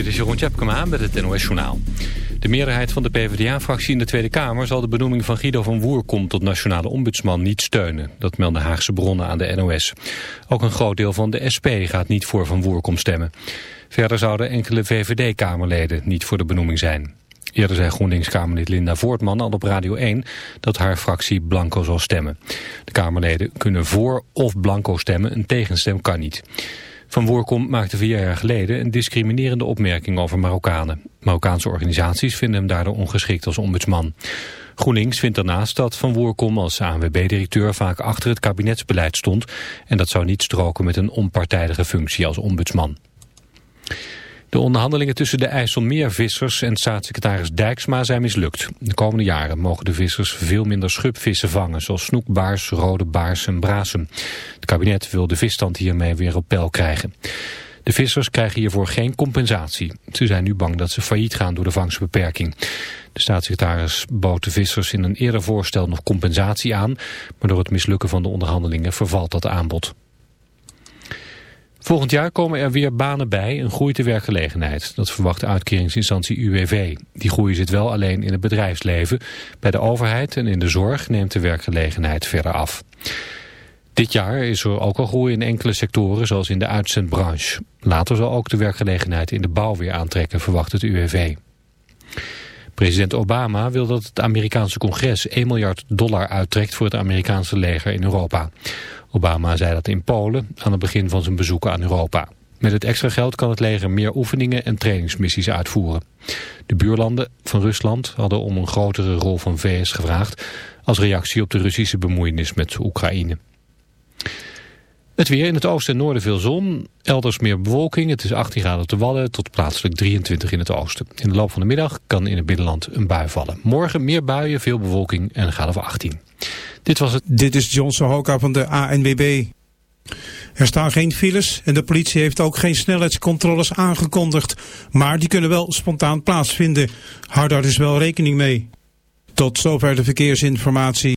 Dit is Jeroen Tjepkema met het NOS Journaal. De meerderheid van de PvdA-fractie in de Tweede Kamer... zal de benoeming van Guido van Woerkom tot nationale ombudsman niet steunen. Dat melden Haagse bronnen aan de NOS. Ook een groot deel van de SP gaat niet voor van Woerkom stemmen. Verder zouden enkele VVD-Kamerleden niet voor de benoeming zijn. Eerder zei GroenLinks-Kamerlid Linda Voortman al op Radio 1 dat haar fractie blanco zal stemmen. De Kamerleden kunnen voor of blanco stemmen, een tegenstem kan niet. Van Woerkom maakte vier jaar geleden een discriminerende opmerking over Marokkanen. Marokkaanse organisaties vinden hem daardoor ongeschikt als ombudsman. GroenLinks vindt daarnaast dat Van Woerkom als ANWB-directeur vaak achter het kabinetsbeleid stond en dat zou niet stroken met een onpartijdige functie als ombudsman. De onderhandelingen tussen de IJsselmeervissers en staatssecretaris Dijksma zijn mislukt. De komende jaren mogen de vissers veel minder schubvissen vangen, zoals snoekbaars, rode baars en brazen. Het kabinet wil de visstand hiermee weer op peil krijgen. De vissers krijgen hiervoor geen compensatie. Ze zijn nu bang dat ze failliet gaan door de vangstbeperking. De staatssecretaris bood de vissers in een eerder voorstel nog compensatie aan, maar door het mislukken van de onderhandelingen vervalt dat aanbod. Volgend jaar komen er weer banen bij en groeit de werkgelegenheid. Dat verwacht de uitkeringsinstantie UWV. Die groei zit wel alleen in het bedrijfsleven. Bij de overheid en in de zorg neemt de werkgelegenheid verder af. Dit jaar is er ook al groei in enkele sectoren, zoals in de uitzendbranche. Later zal ook de werkgelegenheid in de bouw weer aantrekken, verwacht het UWV. President Obama wil dat het Amerikaanse congres 1 miljard dollar uittrekt voor het Amerikaanse leger in Europa. Obama zei dat in Polen aan het begin van zijn bezoeken aan Europa. Met het extra geld kan het leger meer oefeningen en trainingsmissies uitvoeren. De buurlanden van Rusland hadden om een grotere rol van VS gevraagd... als reactie op de Russische bemoeienis met Oekraïne. Het weer in het oosten en noorden veel zon. Elders meer bewolking. Het is 18 graden te Wadden tot plaatselijk 23 in het oosten. In de loop van de middag kan in het binnenland een bui vallen. Morgen meer buien, veel bewolking en een of 18. Dit was het. Dit is Johnson Hoka van de ANWB. Er staan geen files en de politie heeft ook geen snelheidscontroles aangekondigd. Maar die kunnen wel spontaan plaatsvinden. Hou daar dus wel rekening mee. Tot zover de verkeersinformatie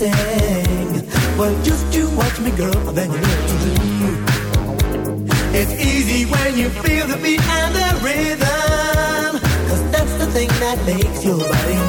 sing. Well, just you watch me, girl, then you do. It's easy when you feel the beat and the rhythm. Cause that's the thing that makes your body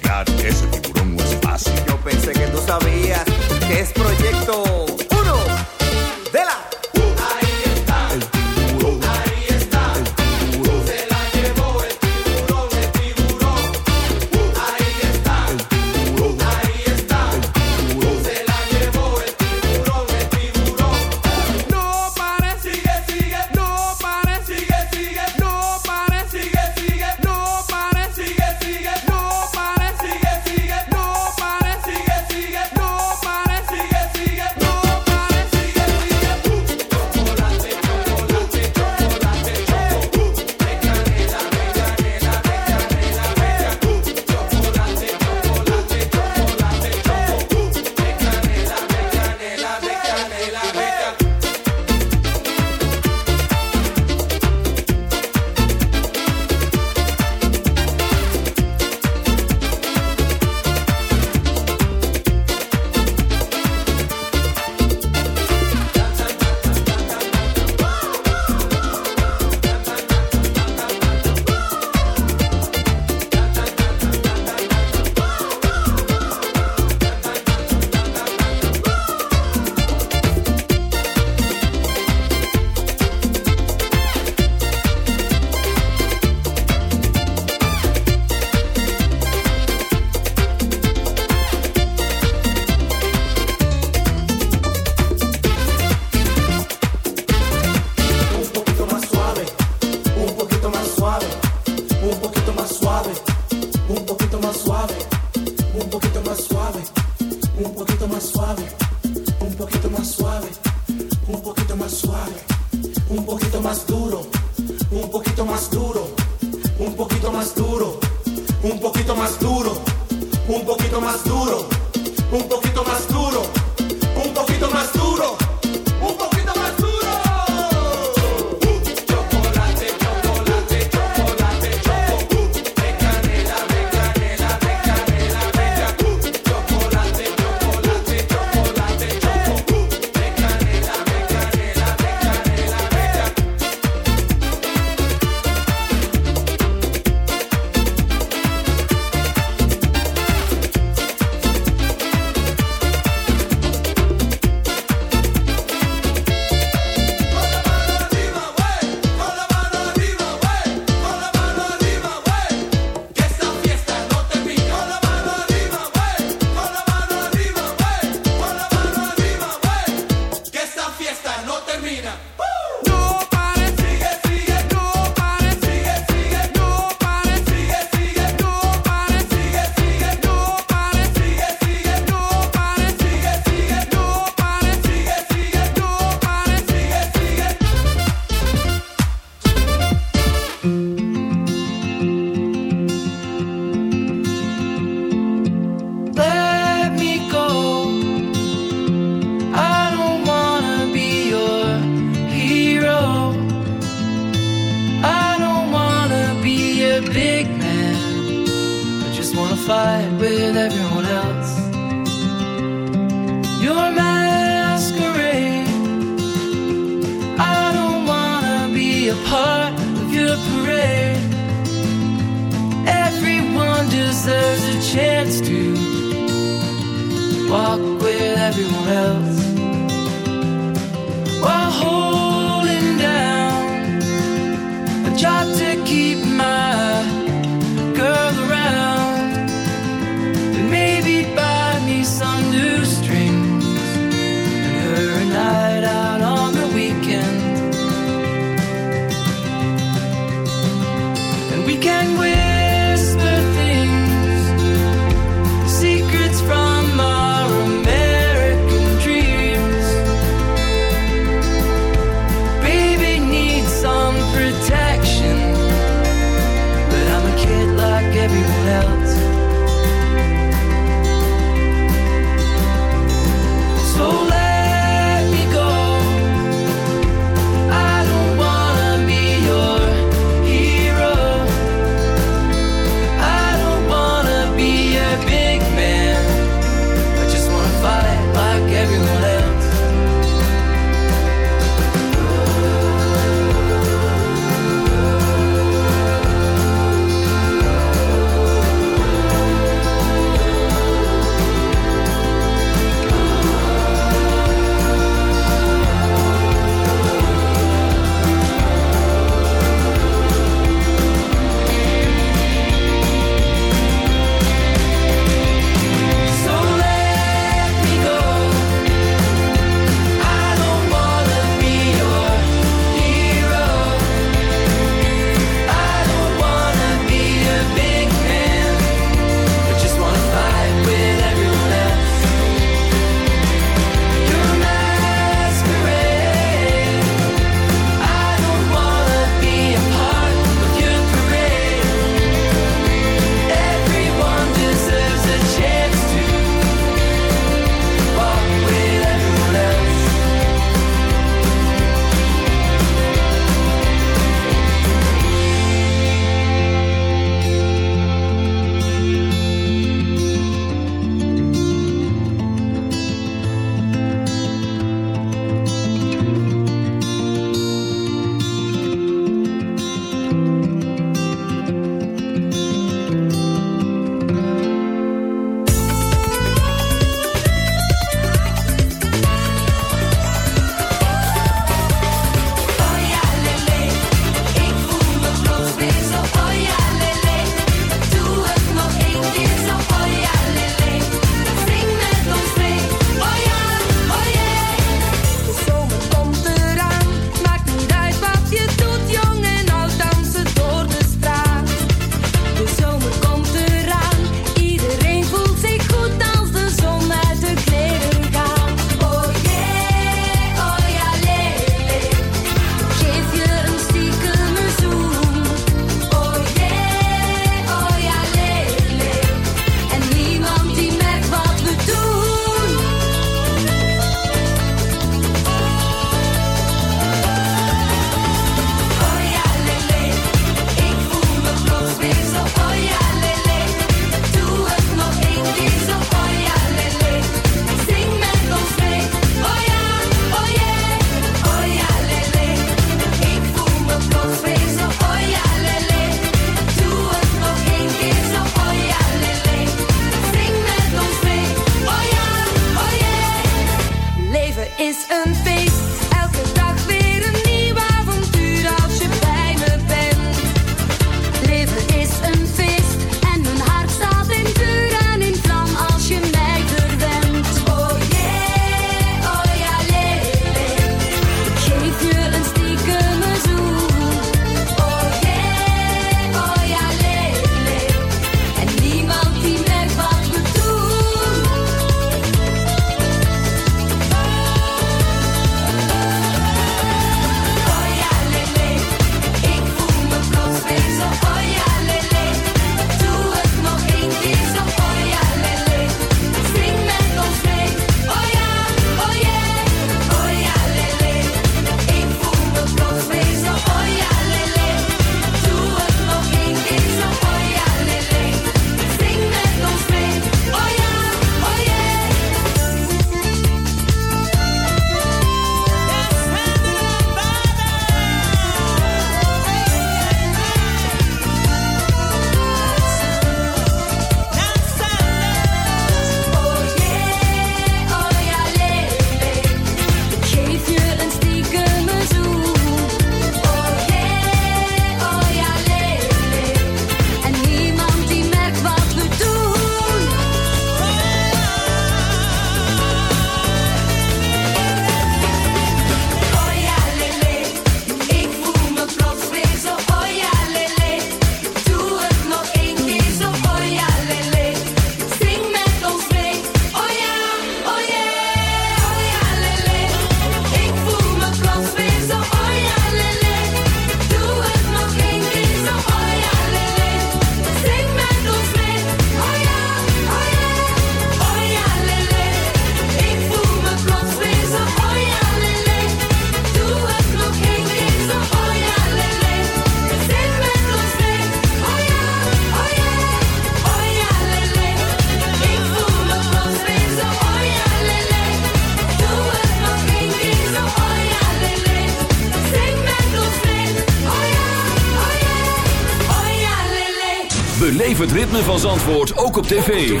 Beleef het ritme van Zandvoort ook op tv.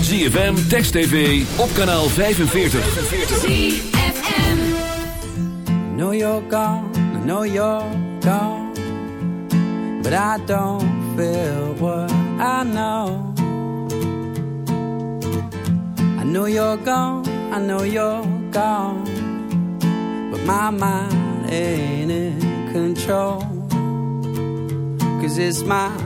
ZFM, Text TV, op kanaal 45. ZFM. I know you're gone, I know you're gone. But I don't feel what I know. I know you're gone, I know you're gone. But my mind ain't in control. Cause it's my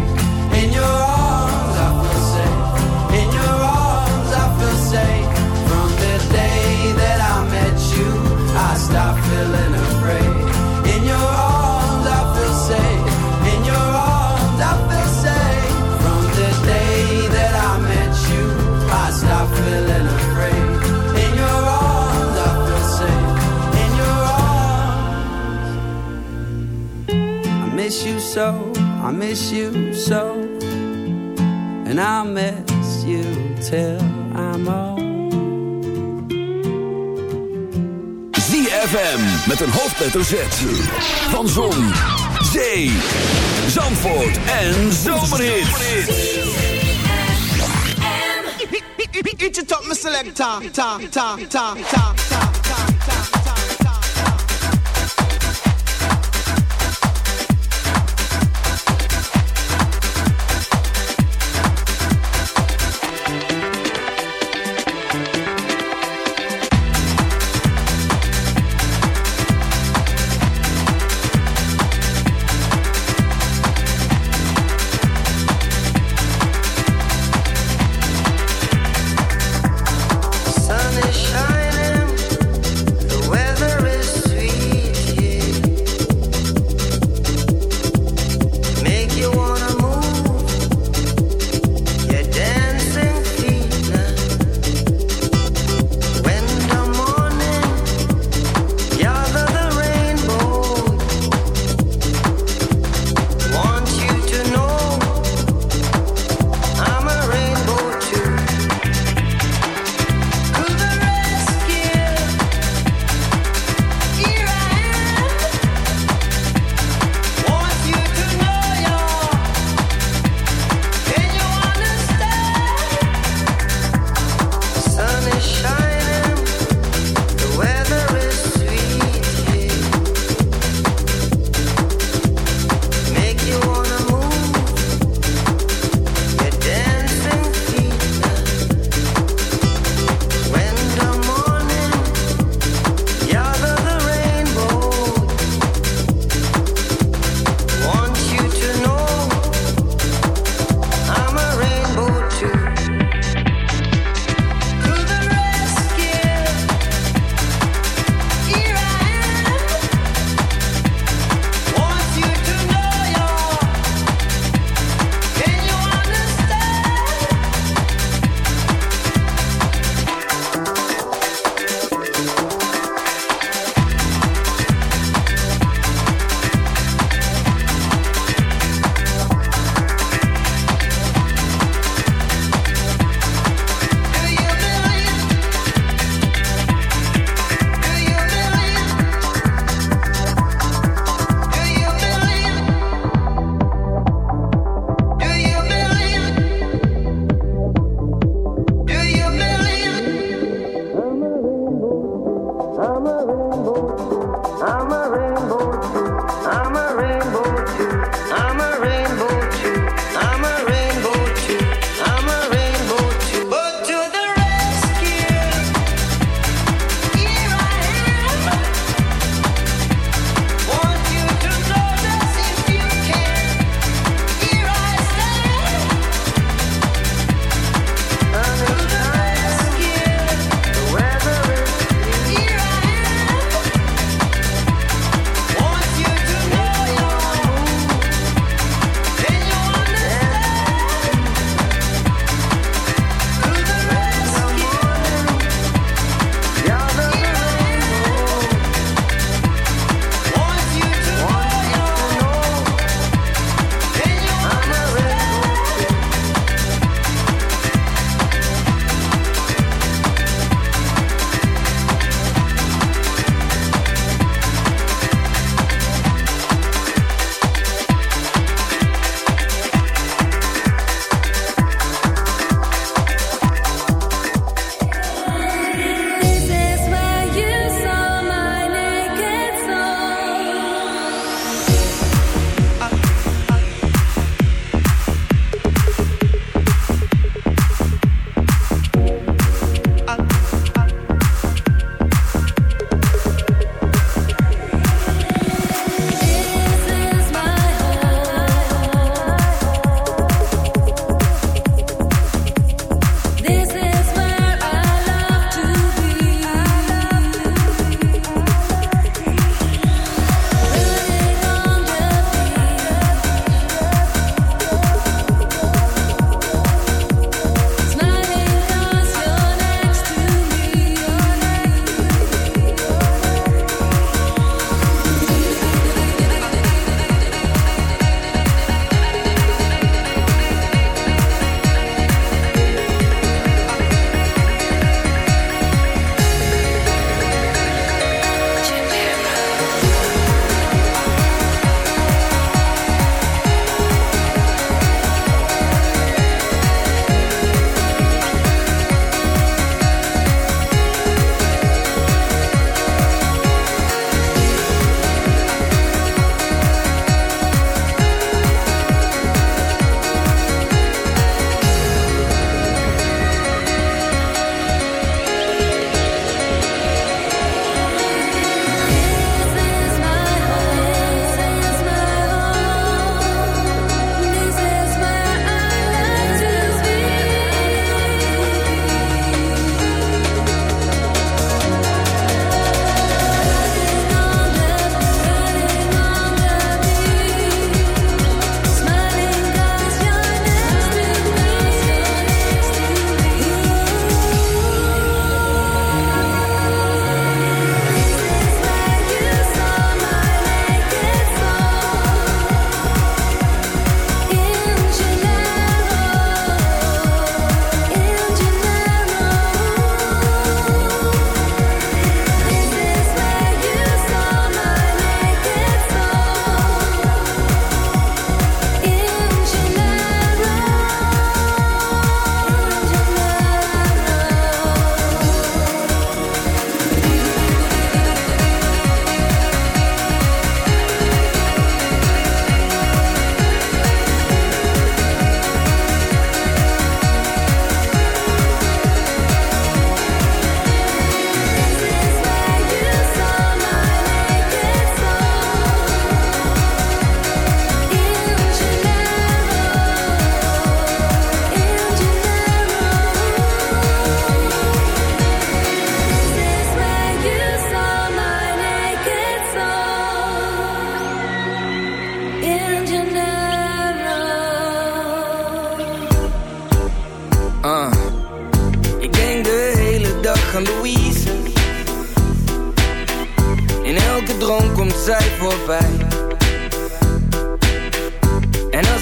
Miss you so. I miss you so. And I'll miss you till I'm old. ZFM met een hoofdletter Z. Van Zon, Zee, Zandvoort en Zomerhit. Eat it up, my selector. Ta, ta, ta, ta, ta, ta,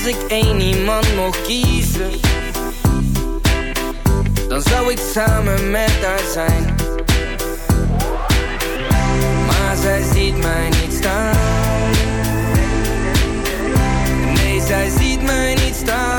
ik één iemand mocht kiezen, dan zou ik samen met haar zijn. Maar zij ziet mij niet staan. Nee, zij ziet mij niet staan.